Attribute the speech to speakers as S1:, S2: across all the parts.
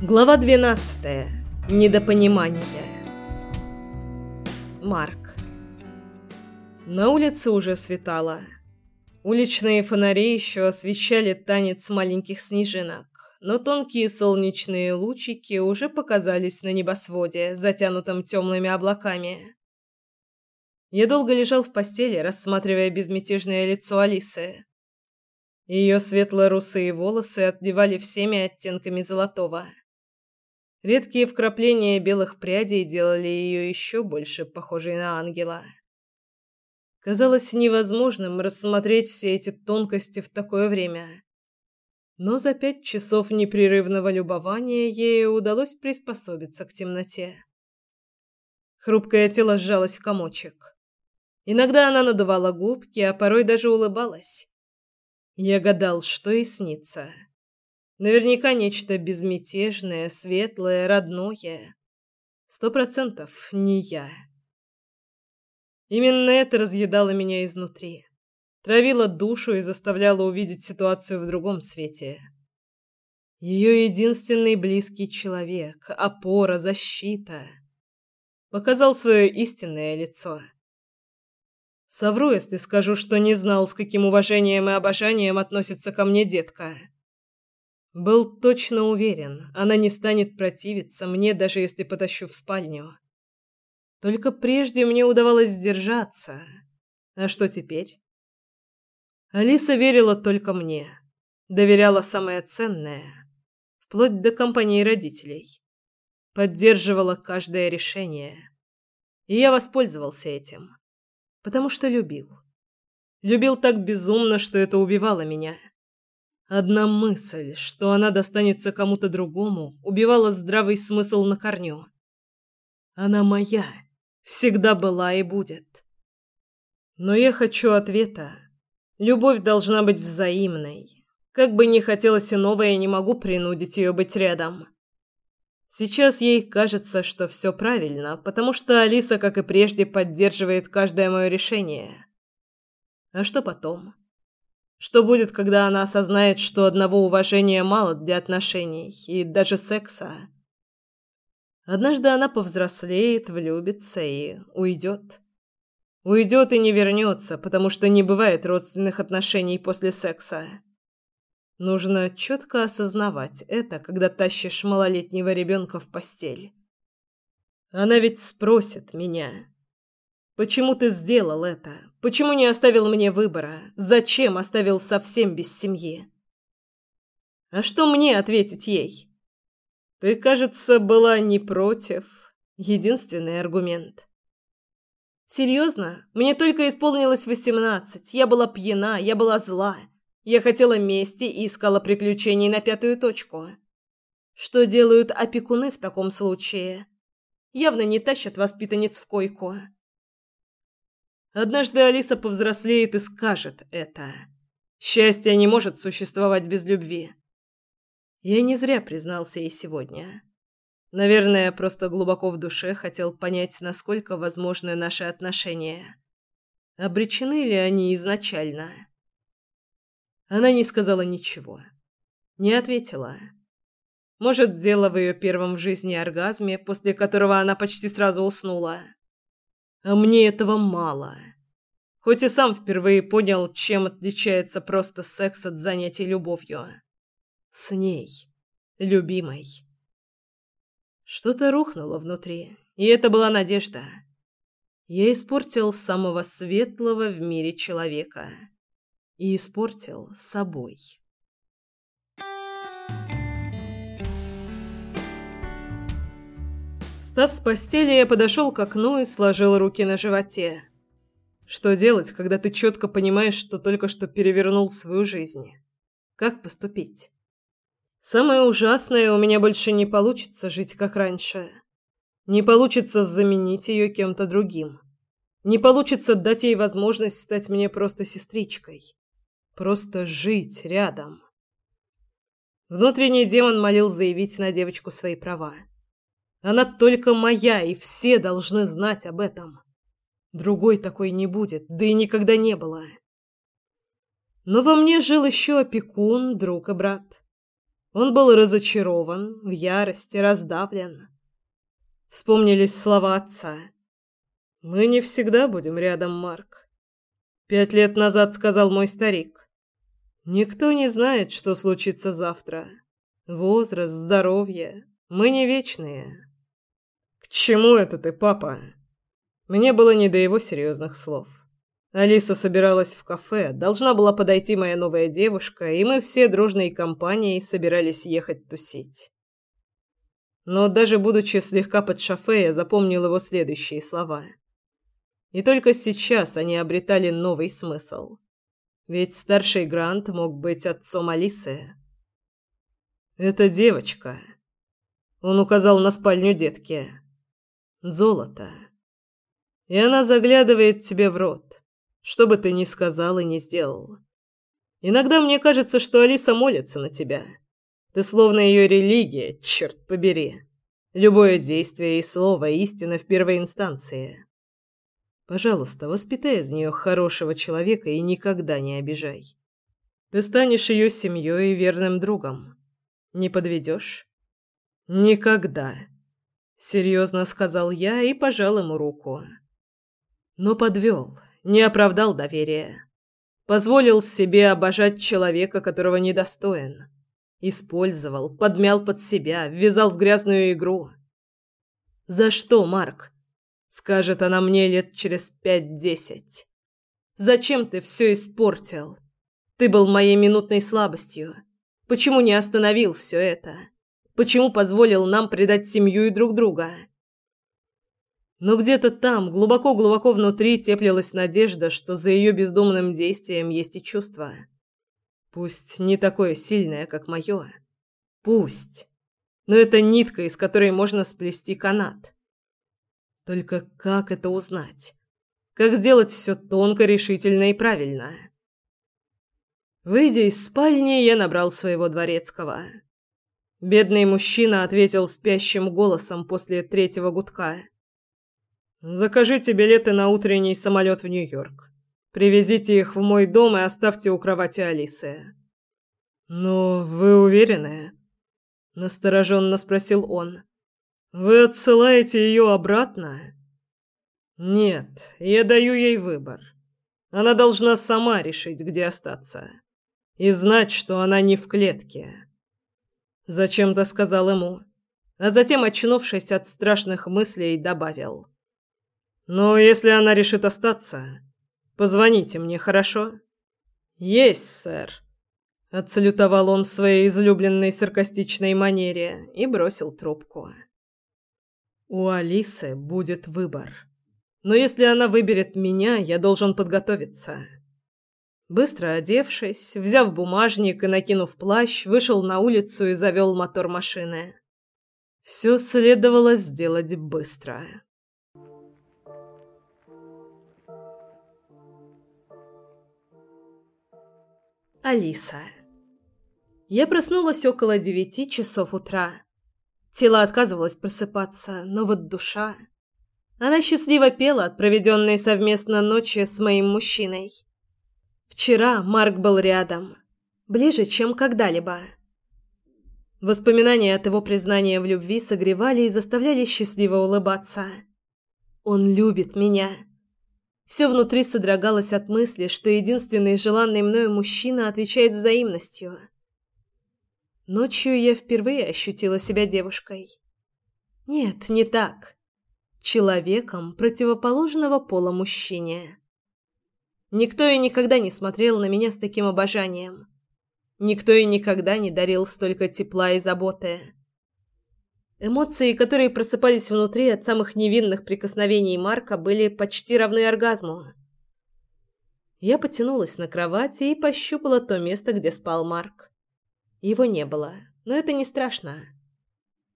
S1: Глава 12. Недопонимание. Марк. На улице уже светало. Уличные фонари еще освещали танец маленьких снежинок, но тонкие солнечные лучики уже показались на небосводе, затянутом темными облаками. Я долго лежал в постели, рассматривая безмятежное лицо Алисы. Ее светло-русые волосы отливали всеми оттенками золотого. Редкие вкрапления белых прядей делали ее еще больше похожей на ангела. Казалось невозможным рассмотреть все эти тонкости в такое время. Но за пять часов непрерывного любования ей удалось приспособиться к темноте. Хрупкое тело сжалось в комочек. Иногда она надувала губки, а порой даже улыбалась. Я гадал, что ей снится. Наверняка нечто безмятежное, светлое, родное. Сто процентов не я. Именно это разъедало меня изнутри. Травило душу и заставляло увидеть ситуацию в другом свете. Ее единственный близкий человек, опора, защита. Показал свое истинное лицо. Совру, если скажу, что не знал, с каким уважением и обожанием относится ко мне детка. Был точно уверен, она не станет противиться мне, даже если потащу в спальню. Только прежде мне удавалось сдержаться. А что теперь? Алиса верила только мне. Доверяла самое ценное, вплоть до компании родителей. Поддерживала каждое решение. И я воспользовался этим, потому что любил. Любил так безумно, что это убивало меня. Одна мысль, что она достанется кому-то другому, убивала здравый смысл на корню. Она моя, всегда была и будет. Но я хочу ответа. Любовь должна быть взаимной. Как бы ни хотелось иного, я не могу принудить ее быть рядом. Сейчас ей кажется, что все правильно, потому что Алиса, как и прежде, поддерживает каждое мое решение. А что потом? Что будет, когда она осознает, что одного уважения мало для отношений и даже секса? Однажды она повзрослеет, влюбится и уйдет. Уйдет и не вернется, потому что не бывает родственных отношений после секса. Нужно четко осознавать это, когда тащишь малолетнего ребенка в постель. Она ведь спросит меня, Почему ты сделал это? Почему не оставил мне выбора? Зачем оставил совсем без семьи? А что мне ответить ей? Ты, кажется, была не против. Единственный аргумент. Серьезно? Мне только исполнилось восемнадцать. Я была пьяна, я была зла. Я хотела мести и искала приключений на пятую точку. Что делают опекуны в таком случае? Явно не тащат воспитанниц в койку. Однажды Алиса повзрослеет и скажет это. Счастье не может существовать без любви. Я не зря признался ей сегодня. Наверное, просто глубоко в душе хотел понять, насколько возможны наши отношения. Обречены ли они изначально? Она не сказала ничего. Не ответила. Может, дело в ее первом в жизни оргазме, после которого она почти сразу уснула. А мне этого мало. Хоть и сам впервые понял, чем отличается просто секс от занятий любовью. С ней, любимой. Что-то рухнуло внутри, и это была надежда. Я испортил самого светлого в мире человека. И испортил собой. Встав с постели, я подошел к окну и сложил руки на животе. Что делать, когда ты четко понимаешь, что только что перевернул свою жизнь? Как поступить? Самое ужасное, у меня больше не получится жить как раньше. Не получится заменить ее кем-то другим. Не получится дать ей возможность стать мне просто сестричкой. Просто жить рядом. Внутренний демон молил заявить на девочку свои права. Она только моя, и все должны знать об этом. Другой такой не будет, да и никогда не было. Но во мне жил еще опекун, друг и брат. Он был разочарован, в ярости, раздавлен. Вспомнились слова отца. «Мы не всегда будем рядом, Марк. Пять лет назад сказал мой старик. Никто не знает, что случится завтра. Возраст, здоровье. Мы не вечные». «К чему это ты, папа?» Мне было не до его серьезных слов. Алиса собиралась в кафе, должна была подойти моя новая девушка, и мы все дружной компанией собирались ехать тусить. Но даже будучи слегка под шофе, я запомнил его следующие слова. И только сейчас они обретали новый смысл. Ведь старший Грант мог быть отцом Алисы. «Это девочка», — он указал на спальню детки. «Золото. И она заглядывает тебе в рот» что бы ты ни сказал и не сделал. Иногда мне кажется, что Алиса молится на тебя. Ты словно ее религия, черт побери. Любое действие и слово истина в первой инстанции. Пожалуйста, воспитай из нее хорошего человека и никогда не обижай. Ты станешь ее семьей и верным другом. Не подведешь? Никогда. Серьезно сказал я и пожал ему руку. Но подвел не оправдал доверия. Позволил себе обожать человека, которого недостоин. Использовал, подмял под себя, ввязал в грязную игру. «За что, Марк?» — скажет она мне лет через пять-десять. «Зачем ты все испортил? Ты был моей минутной слабостью. Почему не остановил все это? Почему позволил нам предать семью и друг друга?» Но где-то там, глубоко-глубоко внутри, теплилась надежда, что за ее бездумным действием есть и чувство. Пусть не такое сильное, как мое. Пусть. Но это нитка, из которой можно сплести канат. Только как это узнать? Как сделать все тонко, решительно и правильно? Выйдя из спальни, я набрал своего дворецкого. Бедный мужчина ответил спящим голосом после третьего гудка. Закажите билеты на утренний самолет в Нью-Йорк. Привезите их в мой дом и оставьте у кровати Алисы. Но вы уверены? настороженно спросил он. Вы отсылаете ее обратно? Нет, я даю ей выбор. Она должна сама решить, где остаться, и знать, что она не в клетке. Зачем-то сказал ему, а затем, очнувшись от страшных мыслей, добавил: но если она решит остаться, позвоните мне, хорошо? Есть, сэр. Отсалютовал он в своей излюбленной саркастичной манере и бросил трубку. У Алисы будет выбор. Но если она выберет меня, я должен подготовиться. Быстро одевшись, взяв бумажник и накинув плащ, вышел на улицу и завел мотор машины. Все следовало сделать быстро. Алиса. Я проснулась около девяти часов утра. Тело отказывалось просыпаться, но вот душа... Она счастливо пела от проведенной совместно ночи с моим мужчиной. Вчера Марк был рядом, ближе, чем когда-либо. Воспоминания от его признания в любви согревали и заставляли счастливо улыбаться. Он любит меня. Все внутри содрогалось от мысли, что единственный желанный мною мужчина отвечает взаимностью. Ночью я впервые ощутила себя девушкой. Нет, не так. Человеком противоположного пола мужчине. Никто и никогда не смотрел на меня с таким обожанием. Никто и никогда не дарил столько тепла и заботы. Эмоции, которые просыпались внутри от самых невинных прикосновений Марка, были почти равны оргазму. Я потянулась на кровати и пощупала то место, где спал Марк. Его не было, но это не страшно.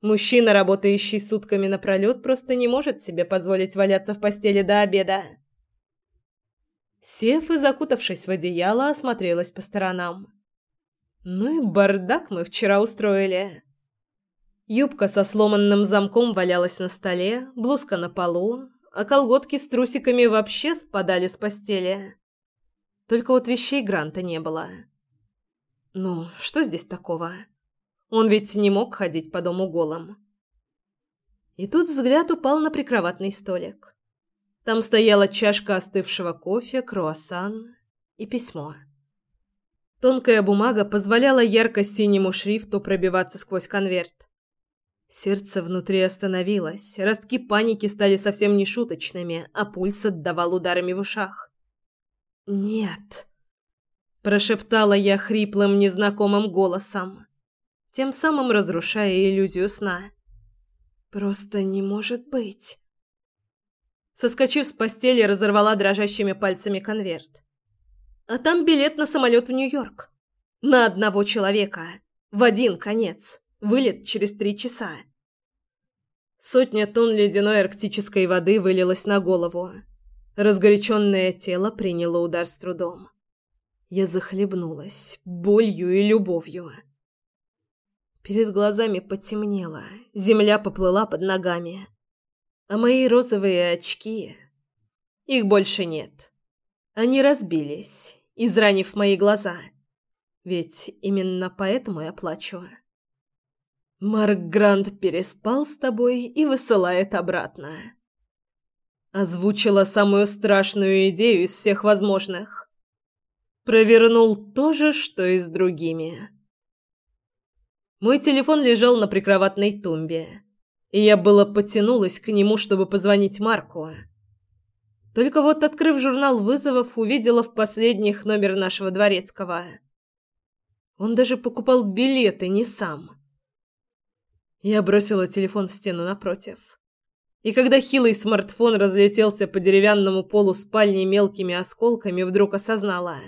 S1: Мужчина, работающий сутками напролет, просто не может себе позволить валяться в постели до обеда. Сев и закутавшись в одеяло, осмотрелась по сторонам. Ну и бардак мы вчера устроили. Юбка со сломанным замком валялась на столе, блузка на полу, а колготки с трусиками вообще спадали с постели. Только вот вещей Гранта не было. Ну, что здесь такого? Он ведь не мог ходить по дому голым. И тут взгляд упал на прикроватный столик. Там стояла чашка остывшего кофе, круассан и письмо. Тонкая бумага позволяла ярко-синему шрифту пробиваться сквозь конверт. Сердце внутри остановилось, ростки паники стали совсем не шуточными, а пульс отдавал ударами в ушах. «Нет», – прошептала я хриплым незнакомым голосом, тем самым разрушая иллюзию сна. «Просто не может быть». Соскочив с постели, разорвала дрожащими пальцами конверт. А там билет на самолет в Нью-Йорк. На одного человека. В один конец. Вылет через три часа. Сотня тонн ледяной арктической воды вылилась на голову. Разгоряченное тело приняло удар с трудом. Я захлебнулась болью и любовью. Перед глазами потемнело, земля поплыла под ногами. А мои розовые очки... Их больше нет. Они разбились, изранив мои глаза. Ведь именно поэтому я плачу. Марк Грант переспал с тобой и высылает обратно. Озвучила самую страшную идею из всех возможных. Провернул то же, что и с другими. Мой телефон лежал на прикроватной тумбе, и я было потянулась к нему, чтобы позвонить Марку. Только вот, открыв журнал вызовов, увидела в последних номер нашего дворецкого. Он даже покупал билеты не сам. Я бросила телефон в стену напротив. И когда хилый смартфон разлетелся по деревянному полу спальни мелкими осколками, вдруг осознала.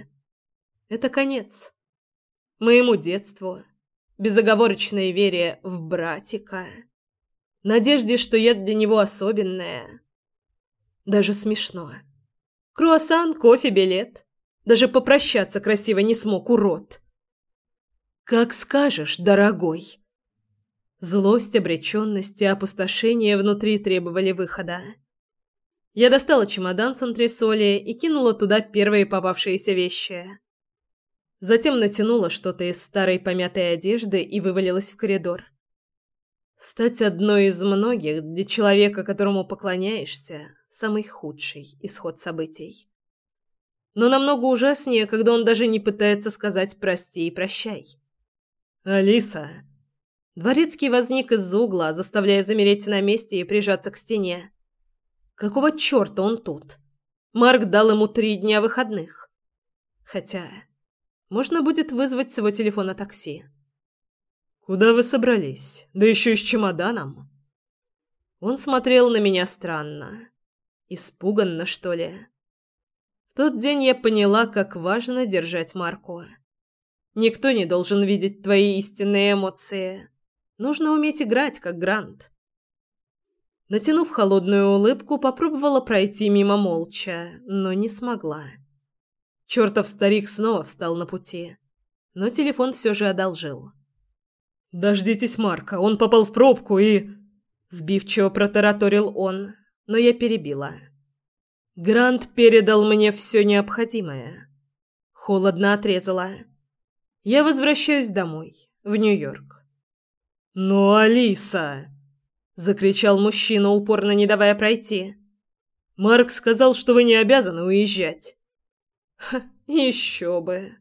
S1: Это конец. Моему детству. Безоговорочной вере в братика. Надежде, что я для него особенная даже смешно. Круассан, кофе, билет. Даже попрощаться красиво не смог, урод. Как скажешь, дорогой. Злость, обреченность и опустошение внутри требовали выхода. Я достала чемодан с антресоли и кинула туда первые попавшиеся вещи. Затем натянула что-то из старой помятой одежды и вывалилась в коридор. Стать одной из многих для человека, которому поклоняешься, самый худший исход событий. Но намного ужаснее, когда он даже не пытается сказать «прости» и «прощай». «Алиса!» Дворецкий возник из угла, заставляя замереть на месте и прижаться к стене. Какого черта он тут? Марк дал ему три дня выходных. Хотя, можно будет вызвать с его телефона такси. «Куда вы собрались? Да еще и с чемоданом?» Он смотрел на меня странно. Испуганно, что ли? В тот день я поняла, как важно держать марку. Никто не должен видеть твои истинные эмоции. Нужно уметь играть, как Грант. Натянув холодную улыбку, попробовала пройти мимо молча, но не смогла. Чертов старик снова встал на пути, но телефон все же одолжил. «Дождитесь Марка, он попал в пробку и...» Сбивчиво протараторил он, но я перебила. Грант передал мне все необходимое. Холодно отрезала. Я возвращаюсь домой, в Нью-Йорк. «Но, Алиса!» – закричал мужчина, упорно не давая пройти. «Марк сказал, что вы не обязаны уезжать». Ха, еще бы.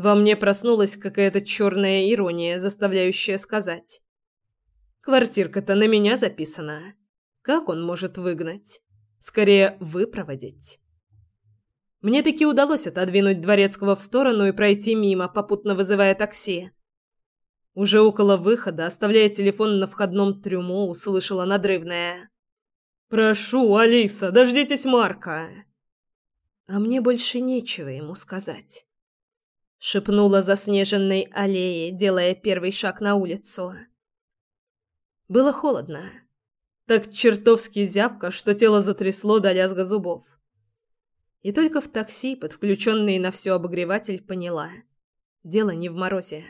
S1: Во мне проснулась какая-то черная ирония, заставляющая сказать. Квартирка-то на меня записана. Как он может выгнать? Скорее, выпроводить. Мне таки удалось отодвинуть Дворецкого в сторону и пройти мимо, попутно вызывая такси. Уже около выхода, оставляя телефон на входном трюмо, услышала надрывное. «Прошу, Алиса, дождитесь Марка!» А мне больше нечего ему сказать. Шепнула заснеженной аллее, делая первый шаг на улицу. Было холодно так чертовски зябко, что тело затрясло до лязга зубов. И только в такси, под включенный на все обогреватель, поняла. Дело не в морозе.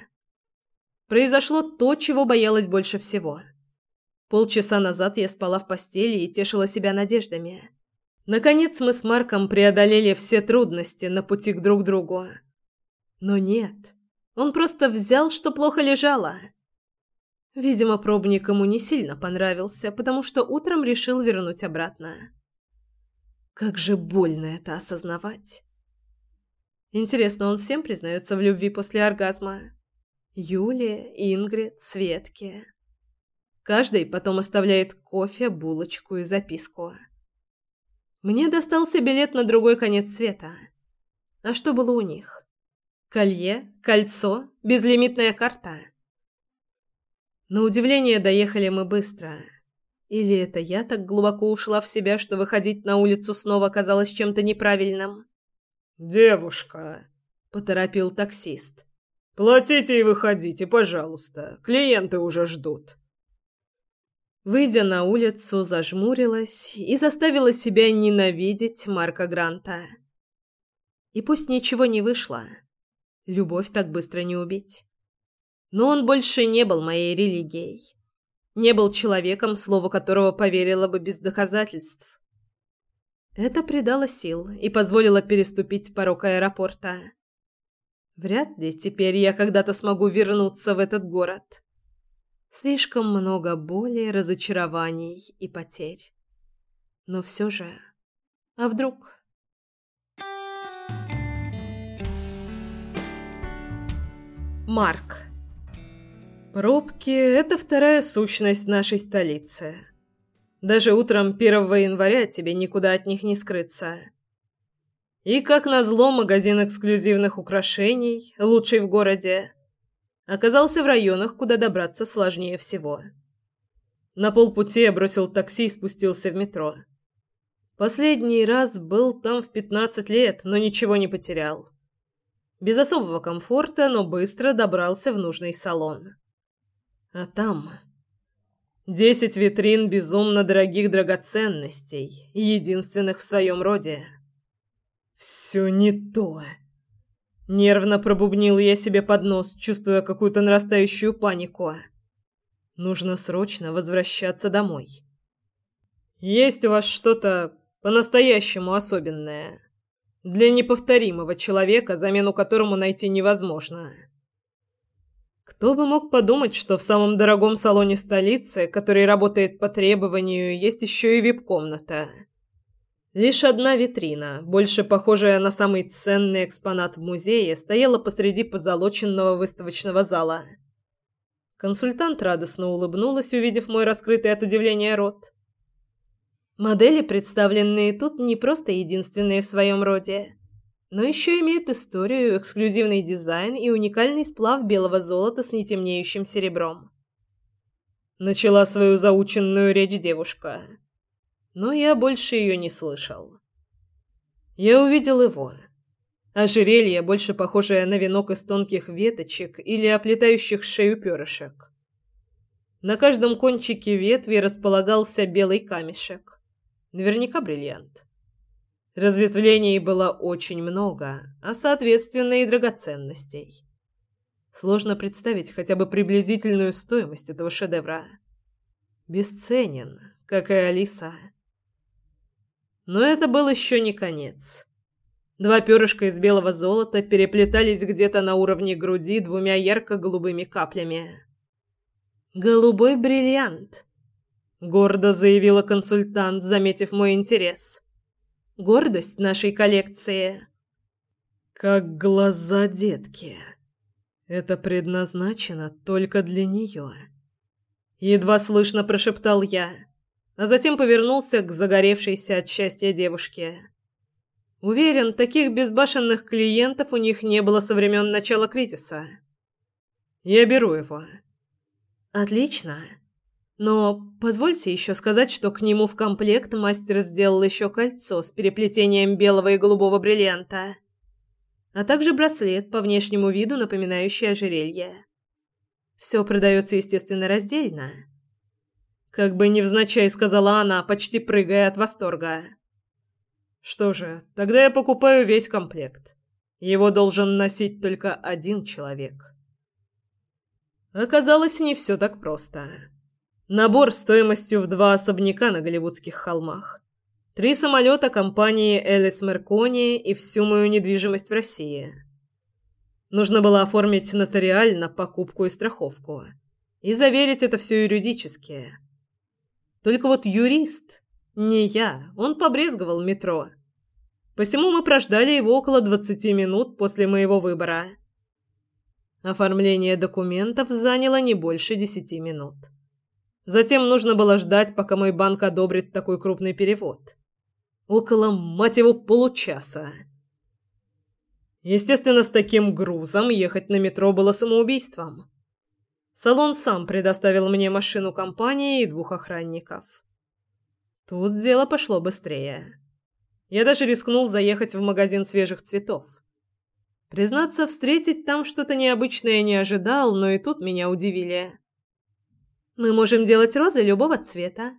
S1: Произошло то, чего боялась больше всего. Полчаса назад я спала в постели и тешила себя надеждами. Наконец мы с Марком преодолели все трудности на пути к друг другу. Но нет. Он просто взял, что плохо лежало, Видимо, пробник ему не сильно понравился, потому что утром решил вернуть обратно. Как же больно это осознавать. Интересно, он всем признается в любви после оргазма? Юле, Ингрид, Светке. Каждый потом оставляет кофе, булочку и записку. Мне достался билет на другой конец света. А что было у них? Колье, кольцо, безлимитная карта. На удивление доехали мы быстро. Или это я так глубоко ушла в себя, что выходить на улицу снова казалось чем-то неправильным?
S2: «Девушка», —
S1: поторопил таксист.
S2: «Платите и выходите, пожалуйста. Клиенты уже ждут».
S1: Выйдя на улицу, зажмурилась и заставила себя ненавидеть Марка Гранта. И пусть ничего не вышло, любовь так быстро не убить. Но он больше не был моей религией. Не был человеком, слову которого поверила бы без доказательств. Это придало сил и позволило переступить порог аэропорта. Вряд ли теперь я когда-то смогу вернуться в этот город. Слишком много боли, разочарований и потерь. Но все же... А вдруг... Марк. Пробки – это вторая сущность нашей столицы. Даже утром 1 января тебе никуда от них не скрыться. И, как назло, магазин эксклюзивных украшений, лучший в городе, оказался в районах, куда добраться сложнее всего. На полпути я бросил такси и спустился в метро. Последний раз был там в 15 лет, но ничего не потерял. Без особого комфорта, но быстро добрался в нужный салон. А там Десять витрин безумно дорогих драгоценностей, единственных в своем роде. Все не то. Нервно пробубнил я себе под нос, чувствуя какую-то нарастающую панику. Нужно срочно возвращаться домой. Есть у вас что-то по-настоящему особенное для неповторимого человека, замену которому найти невозможно. Кто бы мог подумать, что в самом дорогом салоне столицы, который работает по требованию, есть еще и вип-комната. Лишь одна витрина, больше похожая на самый ценный экспонат в музее, стояла посреди позолоченного выставочного зала. Консультант радостно улыбнулась, увидев мой раскрытый от удивления рот. Модели, представленные тут, не просто единственные в своем роде но еще имеет историю, эксклюзивный дизайн и уникальный сплав белого золота с нетемнеющим серебром. Начала свою заученную речь девушка, но я больше ее не слышал. Я увидел его. Ожерелье, больше похожее на венок из тонких веточек или оплетающих шею перышек. На каждом кончике ветви располагался белый камешек. Наверняка бриллиант. Разветвлений было очень много, а соответственно и драгоценностей. Сложно представить хотя бы приблизительную стоимость этого шедевра. Бесценен, как и Алиса. Но это был еще не конец. Два перышка из белого золота переплетались где-то на уровне груди двумя ярко-голубыми каплями. «Голубой бриллиант», — гордо заявила консультант, заметив мой интерес гордость нашей коллекции. Как глаза детки. Это предназначено только для нее. Едва слышно прошептал я, а затем повернулся к загоревшейся от счастья девушке. Уверен, таких безбашенных клиентов у них не было со времен начала кризиса. Я беру его. Отлично. Но позвольте еще сказать, что к нему в комплект мастер сделал еще кольцо с переплетением белого и голубого бриллианта, а также браслет по внешнему виду, напоминающий ожерелье. Все продается, естественно, раздельно. Как бы невзначай сказала она, почти прыгая от восторга. Что же, тогда я покупаю весь комплект. Его должен носить только один человек. Оказалось, не все так просто. Набор стоимостью в два особняка на голливудских холмах. Три самолета компании Элис Меркони и всю мою недвижимость в России. Нужно было оформить нотариально покупку и страховку. И заверить это все юридически. Только вот юрист, не я, он побрезговал метро. Посему мы прождали его около 20 минут после моего выбора. Оформление документов заняло не больше 10 минут. Затем нужно было ждать, пока мой банк одобрит такой крупный перевод. Около, мать его, получаса. Естественно, с таким грузом ехать на метро было самоубийством. Салон сам предоставил мне машину компании и двух охранников. Тут дело пошло быстрее. Я даже рискнул заехать в магазин свежих цветов. Признаться, встретить там что-то необычное не ожидал, но и тут меня удивили. Мы можем делать розы любого цвета.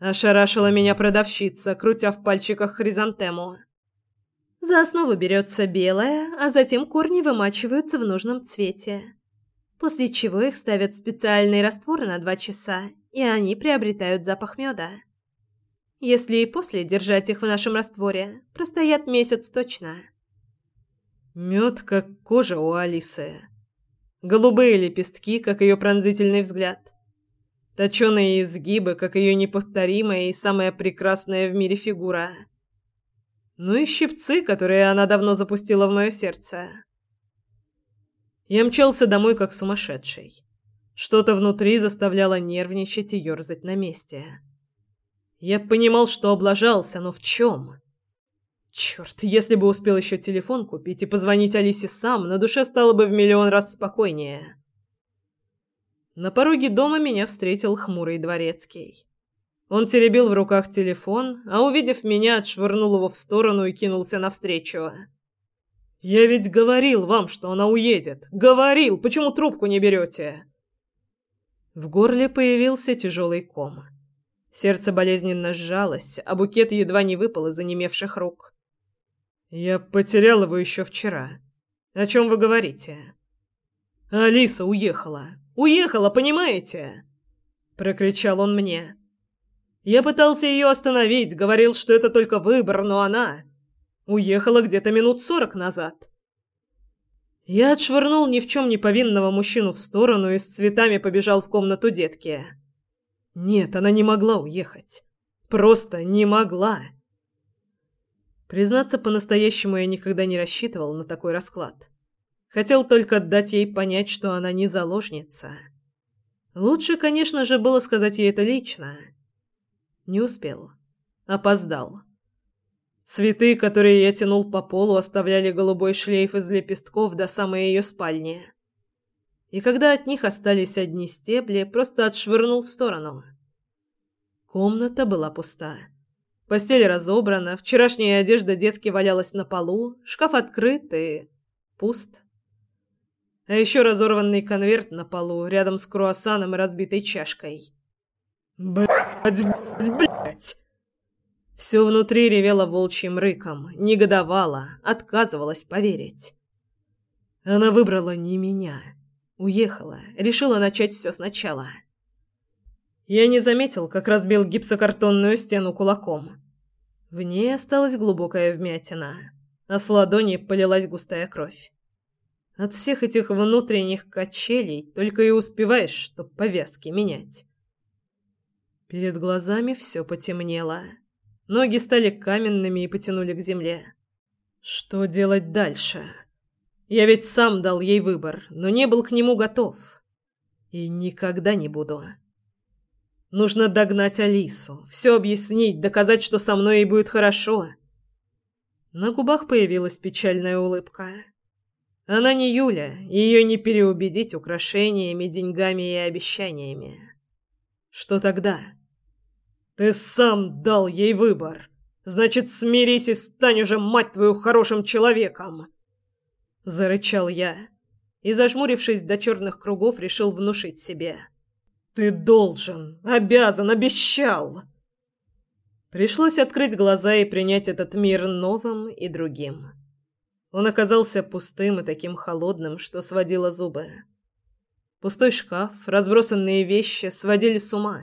S1: Ошарашила меня продавщица, крутя в пальчиках хризантему. За основу берется белая, а затем корни вымачиваются в нужном цвете. После чего их ставят в специальный раствор на два часа, и они приобретают запах меда. Если и после держать их в нашем растворе, простоят месяц точно. Мед как кожа у Алисы. Голубые лепестки, как ее пронзительный взгляд. Точеные изгибы, как ее неповторимая и самая прекрасная в мире фигура. Ну и щипцы, которые она давно запустила в мое сердце. Я мчался домой как сумасшедший. Что-то внутри заставляло нервничать и ерзать на месте. Я понимал, что облажался, но в чем? Черт, если бы успел еще телефон купить и позвонить Алисе сам, на душе стало бы в миллион раз спокойнее. На пороге дома меня встретил хмурый дворецкий. Он теребил в руках телефон, а увидев меня, отшвырнул его в сторону и кинулся навстречу. «Я ведь говорил вам, что она уедет! Говорил! Почему трубку не берете?» В горле появился тяжелый ком. Сердце болезненно сжалось, а букет едва не выпал из онемевших рук. «Я потерял его еще вчера. О чем вы говорите?» «Алиса уехала. Уехала, понимаете?» Прокричал он мне. Я пытался ее остановить, говорил, что это только выбор, но она... Уехала где-то минут сорок назад. Я отшвырнул ни в чем не повинного мужчину в сторону и с цветами побежал в комнату детки. Нет, она не могла уехать. Просто не могла. Признаться, по-настоящему я никогда не рассчитывал на такой расклад. Хотел только дать ей понять, что она не заложница. Лучше, конечно же, было сказать ей это лично. Не успел. Опоздал. Цветы, которые я тянул по полу, оставляли голубой шлейф из лепестков до самой ее спальни. И когда от них остались одни стебли, просто отшвырнул в сторону. Комната была пуста. Постель разобрана, вчерашняя одежда детки валялась на полу, шкаф открыт и... пуст. А еще разорванный конверт на полу, рядом с круассаном и разбитой чашкой. Блять, блять. Все внутри ревело волчьим рыком, негодовало, отказывалось поверить. Она выбрала не меня. Уехала, решила начать все сначала. Я не заметил, как разбил гипсокартонную стену кулаком. В ней осталась глубокая вмятина, а с ладони полилась густая кровь. От всех этих внутренних качелей только и успеваешь, что повязки менять. Перед глазами все потемнело. Ноги стали каменными и потянули к земле. Что делать дальше? Я ведь сам дал ей выбор, но не был к нему готов. И никогда не буду. Нужно догнать Алису, все объяснить, доказать, что со мной ей будет хорошо. На губах появилась печальная улыбка. Она не Юля, ее не переубедить украшениями, деньгами и обещаниями. Что тогда? Ты сам дал ей выбор. Значит, смирись и стань уже, мать твою, хорошим человеком. Зарычал я и, зажмурившись до черных кругов, решил внушить себе. Ты должен, обязан, обещал. Пришлось открыть глаза и принять этот мир новым и другим. Он оказался пустым и таким холодным, что сводило зубы. Пустой шкаф, разбросанные вещи сводили с ума.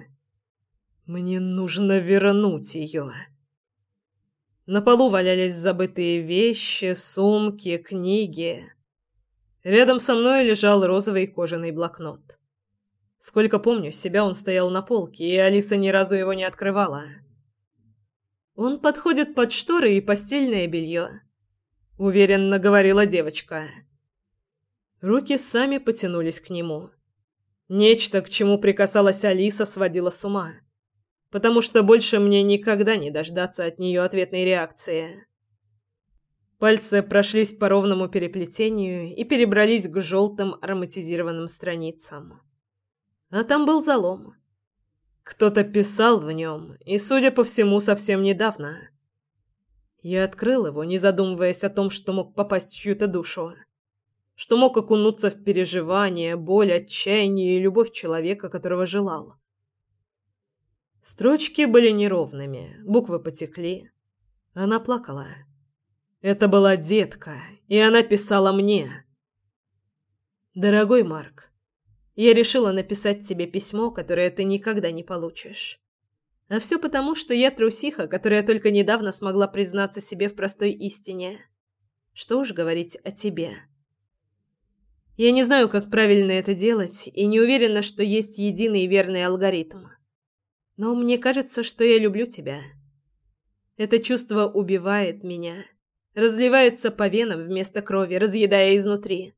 S1: Мне нужно вернуть ее. На полу валялись забытые вещи, сумки, книги. Рядом со мной лежал розовый кожаный блокнот. Сколько помню себя, он стоял на полке, и Алиса ни разу его не открывала. Он подходит под шторы и постельное белье. Уверенно говорила девочка. Руки сами потянулись к нему. Нечто, к чему прикасалась Алиса, сводило с ума. Потому что больше мне никогда не дождаться от нее ответной реакции. Пальцы прошлись по ровному переплетению и перебрались к желтым ароматизированным страницам. А там был залом. Кто-то писал в нем, и, судя по всему, совсем недавно. Я открыл его, не задумываясь о том, что мог попасть в чью-то душу. Что мог окунуться в переживания, боль, отчаяние и любовь человека, которого желал. Строчки были неровными, буквы потекли. Она плакала. Это была детка, и она писала мне. «Дорогой Марк, я решила написать тебе письмо, которое ты никогда не получишь. А все потому, что я трусиха, которая только недавно смогла признаться себе в простой истине. Что уж говорить о тебе. Я не знаю, как правильно это делать, и не уверена, что есть единый верный алгоритм. Но мне кажется, что я люблю тебя. Это чувство убивает меня, разливается по венам вместо крови, разъедая изнутри.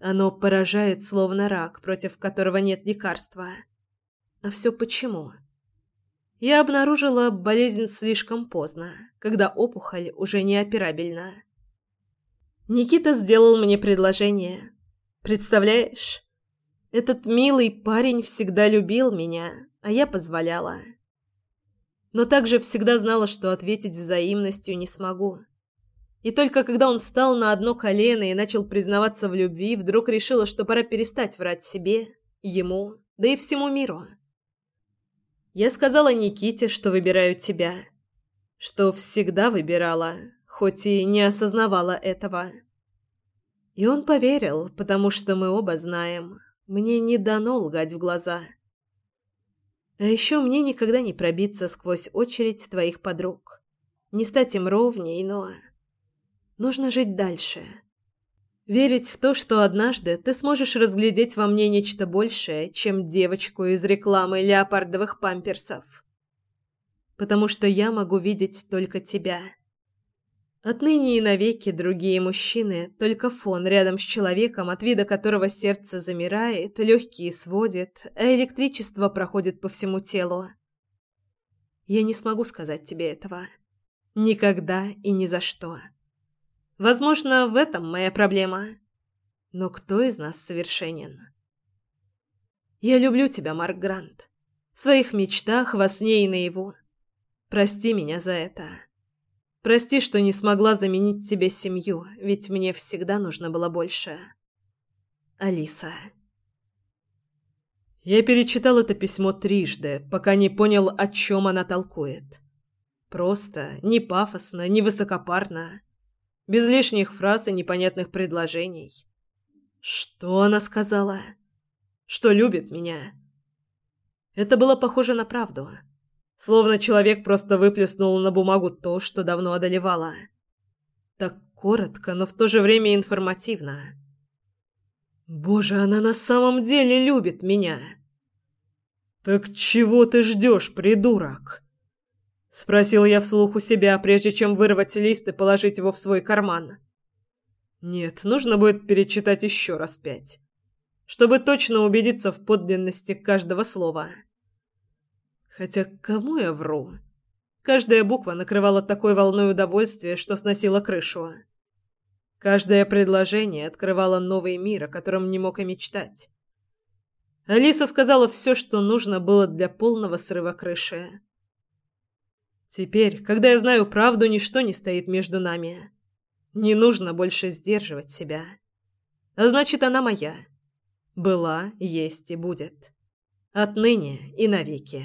S1: Оно поражает, словно рак, против которого нет лекарства. А все почему? Я обнаружила болезнь слишком поздно, когда опухоль уже неоперабельна. Никита сделал мне предложение. Представляешь? Этот милый парень всегда любил меня, а я позволяла. Но также всегда знала, что ответить взаимностью не смогу. И только когда он встал на одно колено и начал признаваться в любви, вдруг решила, что пора перестать врать себе, ему, да и всему миру. Я сказала Никите, что выбираю тебя. Что всегда выбирала, хоть и не осознавала этого. И он поверил, потому что мы оба знаем, мне не дано лгать в глаза. А еще мне никогда не пробиться сквозь очередь твоих подруг. Не стать им ровней, но... Нужно жить дальше. Верить в то, что однажды ты сможешь разглядеть во мне нечто большее, чем девочку из рекламы леопардовых памперсов. Потому что я могу видеть только тебя. Отныне и навеки другие мужчины — только фон рядом с человеком, от вида которого сердце замирает, легкие сводит, а электричество проходит по всему телу. Я не смогу сказать тебе этого. Никогда и ни за что. Возможно, в этом моя проблема. Но кто из нас совершенен? Я люблю тебя, Марк Грант. В своих мечтах, во сне и наяву. Прости меня за это. Прости, что не смогла заменить тебе семью, ведь мне всегда нужно было больше. Алиса. Я перечитал это письмо трижды, пока не понял, о чем она толкует. Просто, не пафосно, не высокопарно без лишних фраз и непонятных предложений. Что она сказала? Что любит меня? Это было похоже на правду. Словно человек просто выплеснул на бумагу то, что давно одолевало. Так коротко, но в то же время информативно. Боже, она на самом деле любит меня. Так чего ты ждешь, придурок? Спросил я вслух у себя, прежде чем вырвать лист и положить его в свой карман. Нет, нужно будет перечитать еще раз пять, чтобы точно убедиться в подлинности каждого слова. Хотя кому я вру? Каждая буква накрывала такой волной удовольствия, что сносила крышу. Каждое предложение открывало новый мир, о котором не мог и мечтать. Алиса сказала все, что нужно было для полного срыва крыши. Теперь, когда я знаю правду, ничто не стоит между нами. Не нужно больше сдерживать себя. А значит, она моя. Была, есть и будет. Отныне и навеки.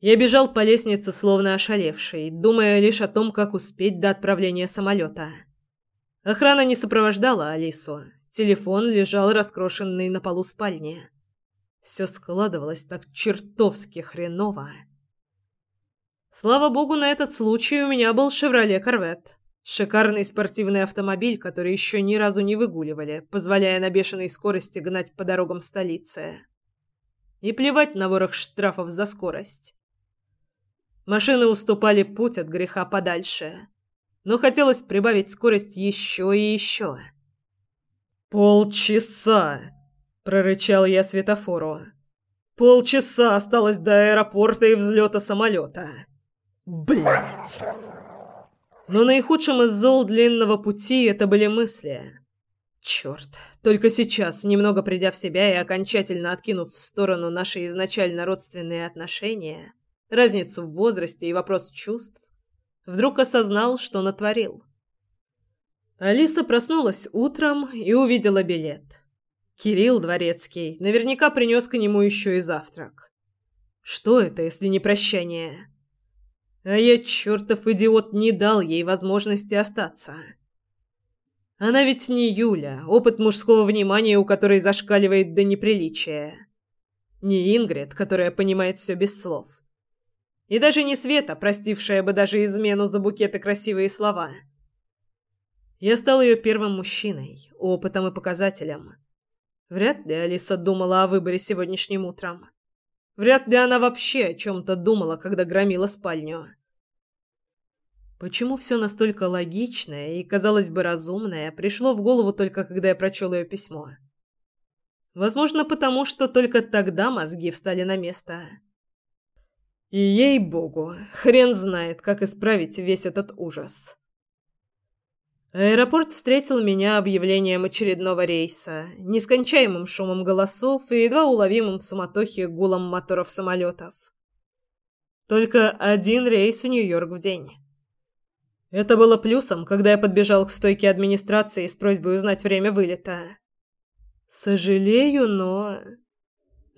S1: Я бежал по лестнице, словно ошалевший, думая лишь о том, как успеть до отправления самолета. Охрана не сопровождала Алису. Телефон лежал раскрошенный на полу спальни. Все складывалось так чертовски хреново. Слава богу, на этот случай у меня был «Шевроле Корвет». Шикарный спортивный автомобиль, который еще ни разу не выгуливали, позволяя на бешеной скорости гнать по дорогам столицы. И плевать на ворох штрафов за скорость. Машины уступали путь от греха подальше, но хотелось прибавить скорость еще и еще.
S2: «Полчаса!» – прорычал я светофору. «Полчаса осталось до аэропорта и взлета самолета!» «Блядь!»
S1: Но наихудшим из зол длинного пути это были мысли. Черт, только сейчас, немного придя в себя и окончательно откинув в сторону наши изначально родственные отношения, разницу в возрасте и вопрос чувств, вдруг осознал, что натворил. Алиса проснулась утром и увидела билет. Кирилл Дворецкий наверняка принес к нему еще и завтрак. Что это, если не прощание? А я, чертов идиот, не дал ей возможности остаться. Она ведь не Юля, опыт мужского внимания у которой зашкаливает до неприличия. Не Ингрид, которая понимает все без слов. И даже не Света, простившая бы даже измену за букеты красивые слова. Я стал ее первым мужчиной, опытом и показателем. Вряд ли Алиса думала о выборе сегодняшним утром. Вряд ли она вообще о чем-то думала, когда громила спальню. Почему все настолько логичное и, казалось бы, разумное пришло в голову только когда я прочел ее письмо? Возможно, потому что только тогда мозги встали на место. И ей-богу, хрен знает, как исправить весь этот ужас. Аэропорт встретил меня объявлением очередного рейса, нескончаемым шумом голосов и едва уловимым в суматохе гулом моторов самолетов. Только один рейс в Нью-Йорк в день. Это было плюсом, когда я подбежал к стойке администрации с просьбой узнать время вылета. Сожалею, но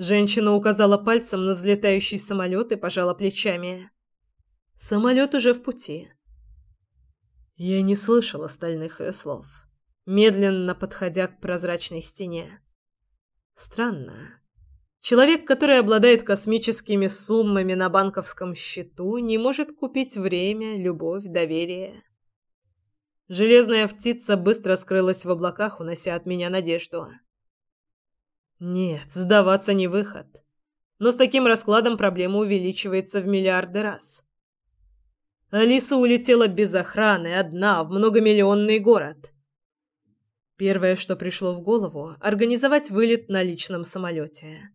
S1: Женщина указала пальцем на взлетающий самолет и пожала плечами. Самолет уже в пути. Я не слышал остальных ее слов, медленно подходя к прозрачной стене. Странно. Человек, который обладает космическими суммами на банковском счету, не может купить время, любовь, доверие. Железная птица быстро скрылась в облаках, унося от меня надежду. Нет, сдаваться не выход. Но с таким раскладом проблема увеличивается в миллиарды раз. Алиса улетела без охраны, одна, в многомиллионный город. Первое, что пришло в голову – организовать вылет на личном самолете.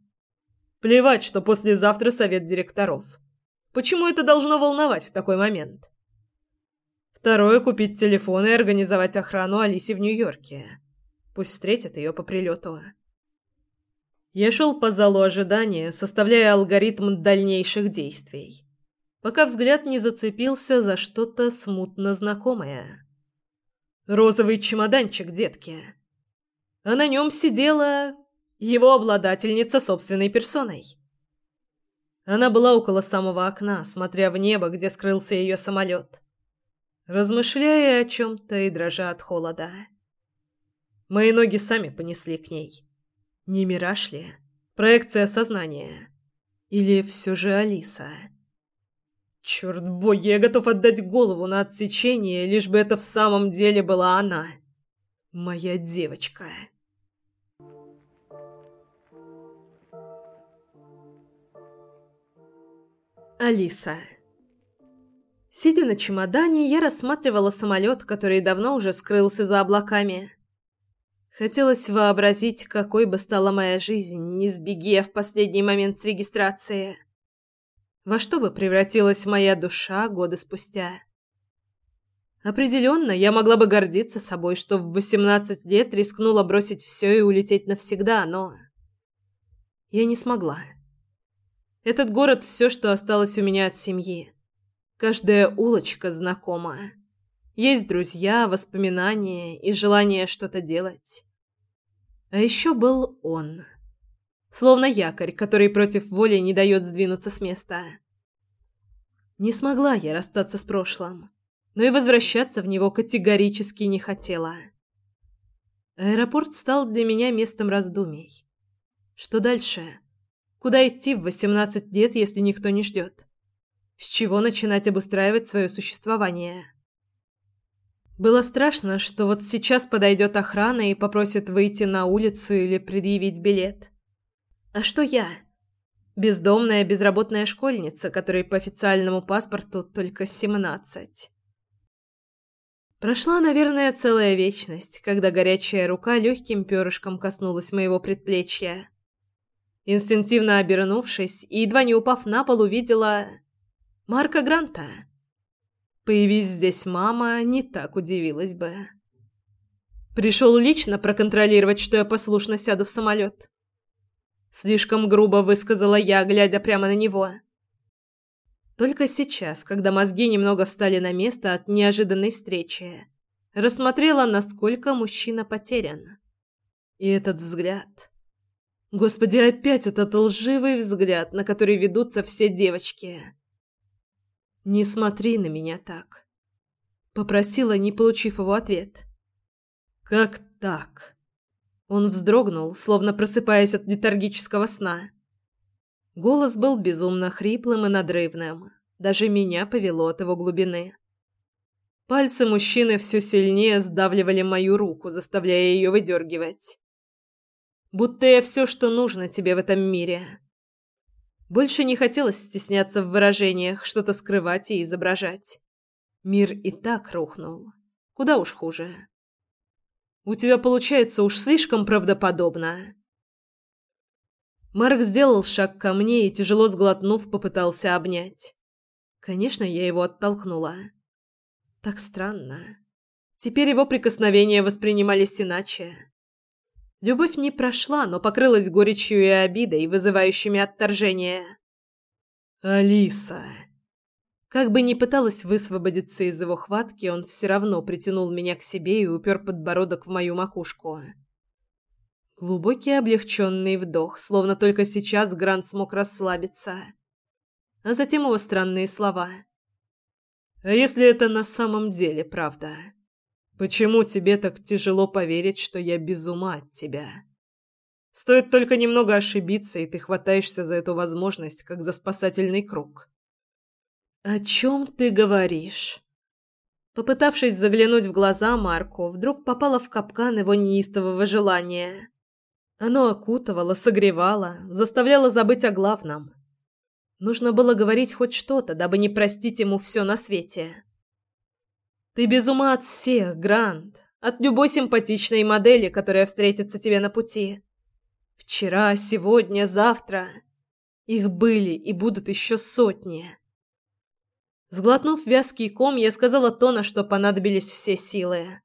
S1: Плевать, что послезавтра совет директоров. Почему это должно волновать в такой момент? Второе – купить телефон и организовать охрану Алисе в Нью-Йорке. Пусть встретят ее по прилету. Я шел по залу ожидания, составляя алгоритм дальнейших действий, пока взгляд не зацепился за что-то смутно знакомое. Розовый чемоданчик детки. А на нем сидела его обладательница собственной персоной. Она была около самого окна, смотря в небо, где скрылся ее самолет, размышляя о чем-то и дрожа от холода. Мои ноги сами понесли к ней. Не мираж ли? Проекция сознания? Или все же Алиса? Черт боги, я готов отдать голову на отсечение, лишь бы это в самом деле была она. Моя девочка. Алиса. Сидя на чемодане, я рассматривала самолет, который давно уже скрылся за облаками. Хотелось вообразить, какой бы стала моя жизнь, не сбеги я в последний момент с регистрации. Во что бы превратилась моя душа годы спустя. Определенно, я могла бы гордиться собой, что в восемнадцать лет рискнула бросить все и улететь навсегда, но... Я не смогла. Этот город — все, что осталось у меня от семьи. Каждая улочка знакома. Есть друзья, воспоминания и желание что-то делать. А еще был он. Словно якорь, который против воли не дает сдвинуться с места. Не смогла я расстаться с прошлым, но и возвращаться в него категорически не хотела. Аэропорт стал для меня местом раздумий. Что дальше? Куда идти в восемнадцать лет, если никто не ждет? С чего начинать обустраивать свое существование? Было страшно, что вот сейчас подойдет охрана и попросит выйти на улицу или предъявить билет. А что я? Бездомная безработная школьница, которой по официальному паспорту только семнадцать. Прошла, наверное, целая вечность, когда горячая рука легким перышком коснулась моего предплечья. Инстинктивно обернувшись и едва не упав на пол, увидела Марка Гранта. Появись здесь мама, не так удивилась бы. Пришел лично проконтролировать, что я послушно сяду в самолет. Слишком грубо высказала я, глядя прямо на него. Только сейчас, когда мозги немного встали на место от неожиданной встречи, рассмотрела, насколько мужчина потерян. И этот взгляд... Господи, опять этот лживый взгляд, на который ведутся все девочки. «Не смотри на меня так», — попросила, не получив его ответ. «Как так?» Он вздрогнул, словно просыпаясь от летаргического сна. Голос был безумно хриплым и надрывным. Даже меня повело от его глубины. Пальцы мужчины все сильнее сдавливали мою руку, заставляя ее выдергивать. Будто я все, что нужно тебе в этом мире. Больше не хотелось стесняться в выражениях, что-то скрывать и изображать. Мир и так рухнул. Куда уж хуже. У тебя получается уж слишком правдоподобно. Марк сделал шаг ко мне и, тяжело сглотнув, попытался обнять. Конечно, я его оттолкнула. Так странно. Теперь его прикосновения воспринимались иначе. Любовь не прошла, но покрылась горечью и обидой, вызывающими отторжение. «Алиса!» Как бы ни пыталась высвободиться из его хватки, он все равно притянул меня к себе и упер подбородок в мою макушку. Глубокий облегченный вдох, словно только сейчас Грант смог расслабиться. А затем его странные слова. «А если это на самом деле правда? Почему тебе так тяжело поверить, что я без ума от тебя?» Стоит только немного ошибиться, и ты хватаешься за эту возможность, как за спасательный круг. «О чем ты говоришь?» Попытавшись заглянуть в глаза Марку, вдруг попала в капкан его неистового желания. Оно окутывало, согревало, заставляло забыть о главном. Нужно было говорить хоть что-то, дабы не простить ему все на свете. «Ты без ума от всех, Грант, от любой симпатичной модели, которая встретится тебе на пути. Вчера, сегодня, завтра. Их были и будут еще сотни». Сглотнув вязкий ком, я сказала то, на что понадобились все силы.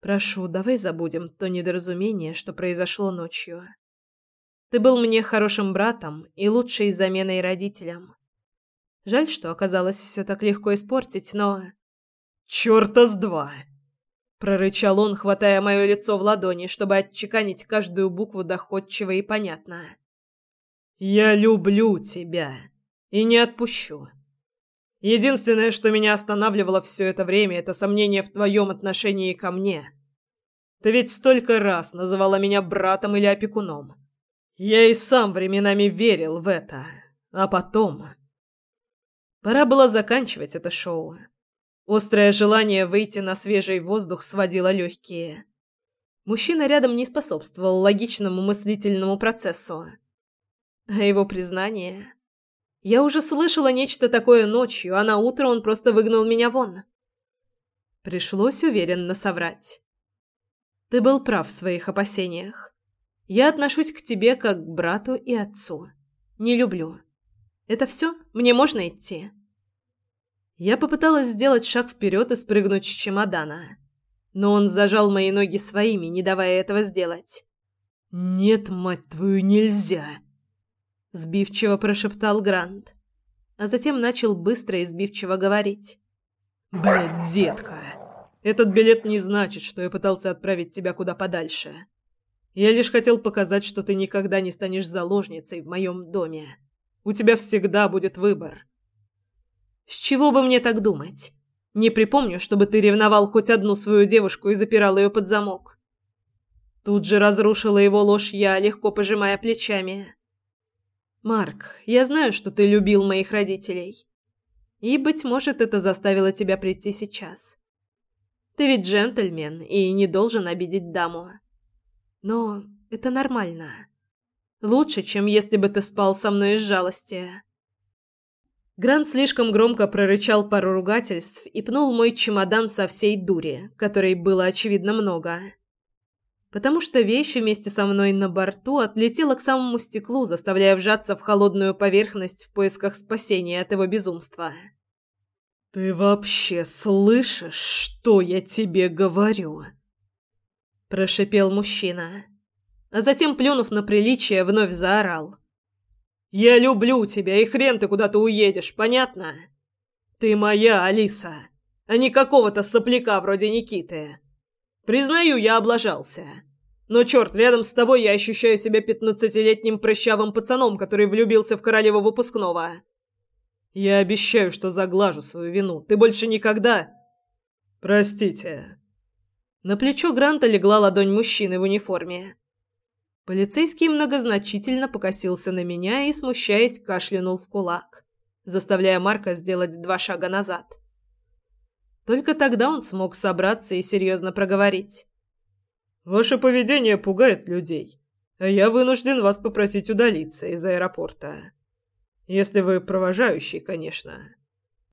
S1: «Прошу, давай забудем то недоразумение, что произошло ночью. Ты был мне хорошим братом и лучшей заменой родителям. Жаль, что оказалось все так легко испортить, но...» «Чёрта с два!» Прорычал он, хватая мое лицо в ладони, чтобы отчеканить каждую букву доходчиво и понятно. «Я люблю тебя и не отпущу. Единственное, что меня останавливало все это время, это сомнение в твоем отношении ко мне. Ты ведь столько раз называла меня братом или опекуном. Я и сам временами верил в это. А потом... Пора было заканчивать это шоу. Острое желание выйти на свежий воздух сводило легкие. Мужчина рядом не способствовал логичному мыслительному процессу. А его признание... Я уже слышала нечто такое ночью, а на утро он просто выгнал меня вон. Пришлось уверенно соврать. Ты был прав в своих опасениях. Я отношусь к тебе как к брату и отцу. Не люблю. Это все? Мне можно идти? Я попыталась сделать шаг вперед и спрыгнуть с чемодана. Но он зажал мои ноги своими, не давая этого сделать. «Нет, мать твою, нельзя!» Сбивчиво прошептал Грант, а затем начал быстро и сбивчиво говорить. Блядь, детка, этот билет не значит, что я пытался отправить тебя куда подальше. Я лишь хотел показать, что ты никогда не станешь заложницей в моем доме. У тебя всегда будет выбор. С чего бы мне так думать? Не припомню, чтобы ты ревновал хоть одну свою девушку и запирал ее под замок. Тут же разрушила его ложь я, легко пожимая плечами. Марк, я знаю, что ты любил моих родителей. И, быть может, это заставило тебя прийти сейчас. Ты ведь джентльмен и не должен обидеть даму. Но это нормально. Лучше, чем если бы ты спал со мной из жалости. Грант слишком громко прорычал пару ругательств и пнул мой чемодан со всей дури, которой было очевидно много. Потому что вещь вместе со мной на борту отлетела к самому стеклу, заставляя вжаться в холодную поверхность в поисках спасения от его безумства.
S2: «Ты вообще слышишь, что я тебе говорю?»
S1: Прошипел мужчина а затем, плюнув на приличие, вновь заорал. «Я люблю тебя, и хрен ты куда-то уедешь, понятно? Ты моя, Алиса, а не какого-то сопляка вроде Никиты. Признаю, я облажался. Но, черт, рядом с тобой я ощущаю себя пятнадцатилетним прыщавым пацаном, который влюбился в королеву выпускного. Я обещаю, что заглажу свою вину. Ты больше никогда...» «Простите». На плечо Гранта легла ладонь мужчины в униформе. Полицейский многозначительно покосился на меня и, смущаясь, кашлянул в кулак, заставляя Марка сделать два шага назад. Только тогда он смог собраться и серьезно проговорить. «Ваше поведение пугает людей, а я вынужден вас попросить удалиться из аэропорта. Если вы провожающий, конечно.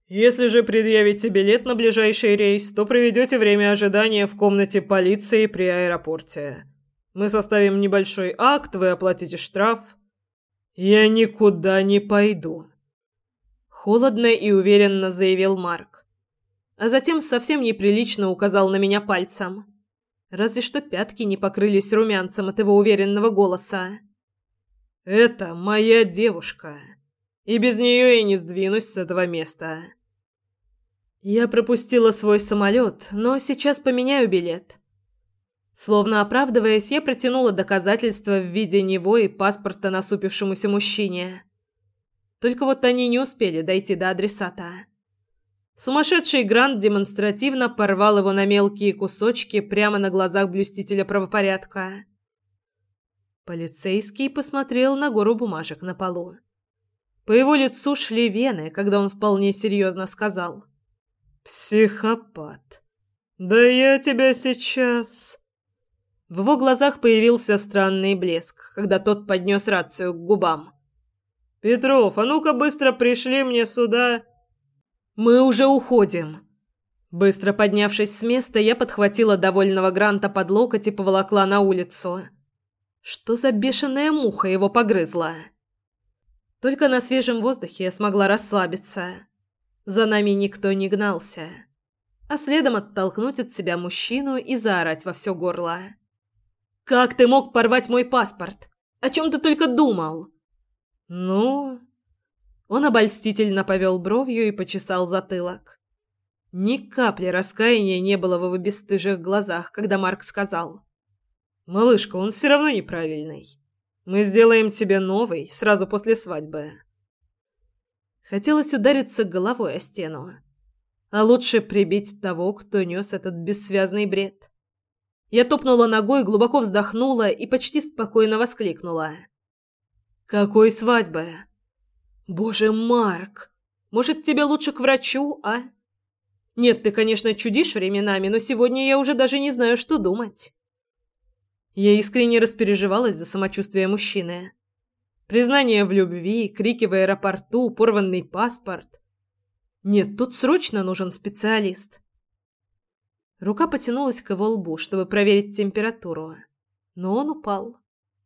S1: Если же предъявите билет на ближайший рейс, то проведете время ожидания в комнате полиции при аэропорте». Мы составим небольшой акт, вы оплатите штраф. Я никуда не пойду. Холодно и уверенно заявил Марк. А затем совсем неприлично указал на меня пальцем. Разве что пятки не покрылись румянцем от его уверенного голоса. «Это моя девушка, и без нее я не сдвинусь с этого места». Я пропустила свой самолет, но сейчас поменяю билет. Словно оправдываясь, я протянула доказательства в виде него и паспорта насупившемуся мужчине. Только вот они не успели дойти до адресата. Сумасшедший Грант демонстративно порвал его на мелкие кусочки прямо на глазах блюстителя правопорядка. Полицейский посмотрел на гору бумажек на полу. По его лицу шли вены, когда он вполне серьезно сказал. «Психопат. Да я тебя сейчас...» В его глазах появился странный блеск, когда тот поднес рацию к губам. «Петров, а ну-ка быстро пришли мне сюда!» «Мы уже уходим!» Быстро поднявшись с места, я подхватила довольного Гранта под локоть и поволокла на улицу. Что за бешеная муха его погрызла? Только на свежем воздухе я смогла расслабиться. За нами никто не гнался. А следом оттолкнуть от себя мужчину и заорать во все горло. Как ты мог порвать мой паспорт? О чем ты только думал? Ну, он обольстительно повел бровью и почесал затылок. Ни капли раскаяния не было в его бесстыжих глазах, когда Марк сказал: "Малышка, он все равно неправильный. Мы сделаем тебе новый сразу после свадьбы". Хотелось удариться головой о стену, а лучше прибить того, кто нес этот бессвязный бред. Я топнула ногой, глубоко вздохнула и почти спокойно воскликнула. «Какой свадьбы?» «Боже, Марк! Может, тебе лучше к врачу, а?» «Нет, ты, конечно, чудишь временами, но сегодня я уже даже не знаю, что думать». Я искренне распереживалась за самочувствие мужчины. Признание в любви, крики в аэропорту, порванный паспорт. Нет, тут срочно нужен специалист. Рука потянулась к его лбу, чтобы проверить температуру. Но он упал.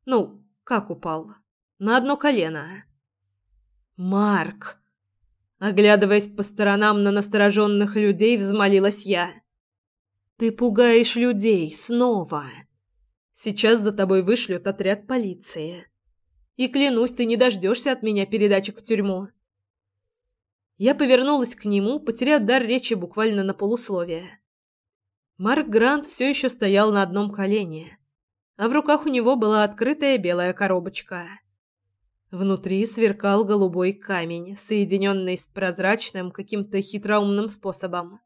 S1: Ну, как упал? На одно колено. «Марк!» Оглядываясь по сторонам на настороженных людей, взмолилась я. «Ты пугаешь людей снова. Сейчас за тобой вышлют отряд полиции. И клянусь, ты не дождешься от меня передачек в тюрьму». Я повернулась к нему, потеряв дар речи буквально на полусловие. Марк Грант все еще стоял на одном колене, а в руках у него была открытая белая коробочка. Внутри сверкал голубой камень, соединенный с прозрачным каким-то хитроумным способом.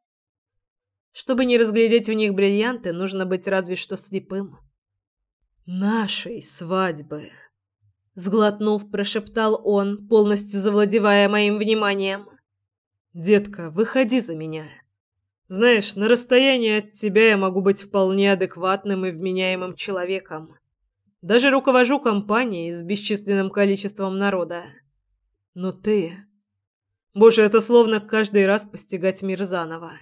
S1: Чтобы не разглядеть в них бриллианты, нужно быть разве что слепым. «Нашей свадьбы!» Сглотнув, прошептал он, полностью завладевая моим вниманием. «Детка, выходи за меня!» Знаешь, на расстоянии от тебя я могу быть вполне адекватным и вменяемым человеком. Даже руковожу компанией с бесчисленным количеством народа. Но ты... Боже, это словно каждый раз постигать мир заново.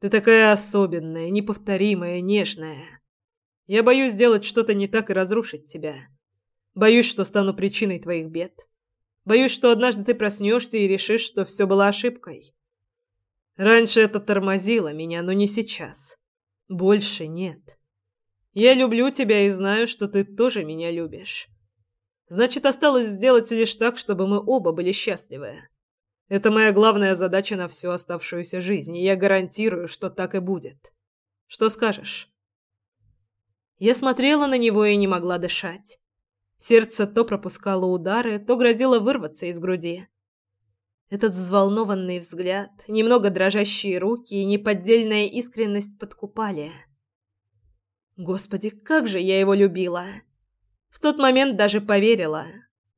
S1: Ты такая особенная, неповторимая, нежная. Я боюсь сделать что-то не так и разрушить тебя. Боюсь, что стану причиной твоих бед. Боюсь, что однажды ты проснешься и решишь, что все было ошибкой. Раньше это тормозило меня, но не сейчас. Больше нет. Я люблю тебя и знаю, что ты тоже меня любишь. Значит, осталось сделать лишь так, чтобы мы оба были счастливы. Это моя главная задача на всю оставшуюся жизнь, и я гарантирую, что так и будет. Что скажешь? Я смотрела на него и не могла дышать. Сердце то пропускало удары, то грозило вырваться из груди. Этот взволнованный взгляд, немного дрожащие руки и неподдельная искренность подкупали. Господи, как же я его любила! В тот момент даже поверила.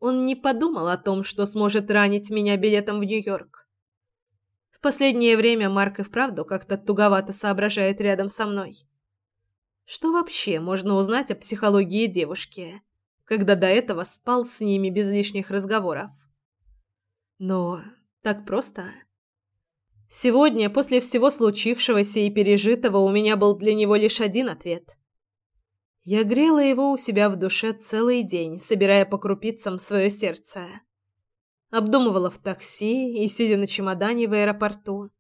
S1: Он не подумал о том, что сможет ранить меня билетом в Нью-Йорк. В последнее время Марк и вправду как-то туговато соображает рядом со мной. Что вообще можно узнать о психологии девушки, когда до этого спал с ними без лишних разговоров? Но так просто. Сегодня, после всего случившегося и пережитого, у меня был для него лишь один ответ. Я грела его у себя в душе целый день, собирая по крупицам свое сердце. Обдумывала в такси и сидя на чемодане в аэропорту.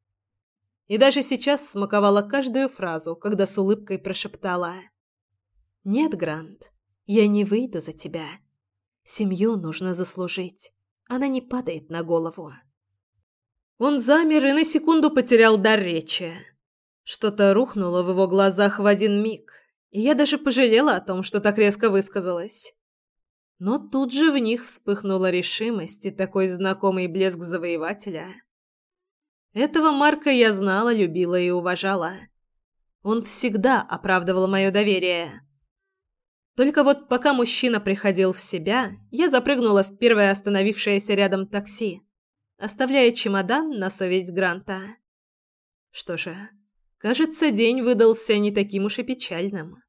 S1: И даже сейчас смаковала каждую фразу, когда с улыбкой прошептала «Нет, Грант, я не выйду за тебя. Семью нужно заслужить. Она не падает на голову». Он замер и на секунду потерял дар речи. Что-то рухнуло в его глазах в один миг, и я даже пожалела о том, что так резко высказалась. Но тут же в них вспыхнула решимость и такой знакомый блеск завоевателя. Этого Марка я знала, любила и уважала. Он всегда оправдывал мое доверие. Только вот пока мужчина приходил в себя, я запрыгнула в первое остановившееся рядом такси оставляя чемодан на совесть Гранта. Что же, кажется, день выдался не таким уж и печальным.